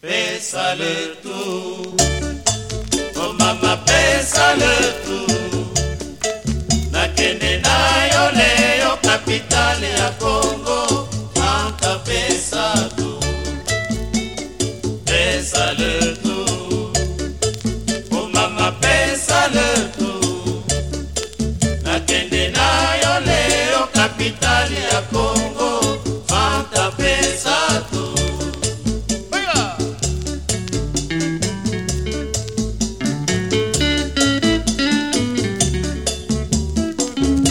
pesale tu o oh, mama pesale tu nakende na yo leyo kapitale ya kongo maka pesa tu pesale Thank mm. you.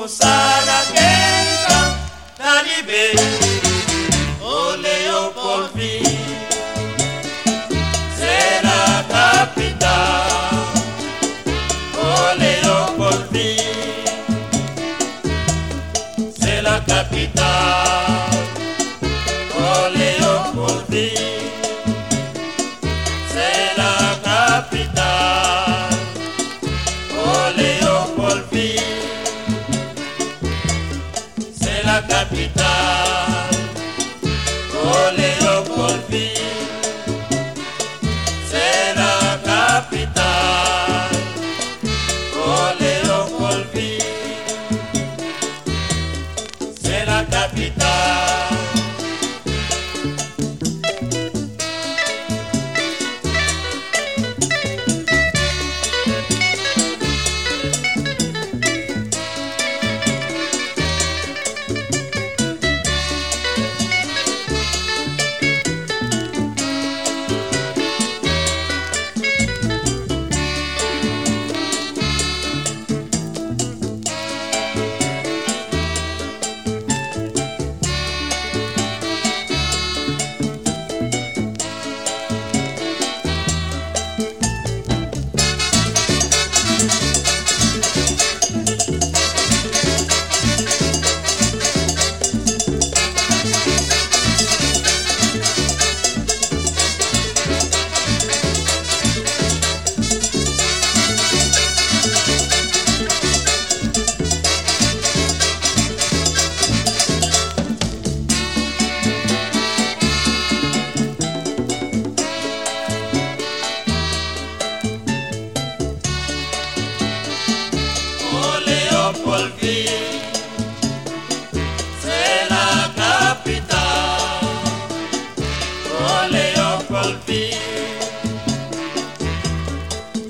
mosala kenta na libe o oh, leopolvi zela kapita o oh, leopolvi zela kapita o oh, leopolvi zela kapita la capital. coleo por fin será capital. coleo por fin será capital.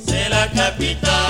c'est la capitale.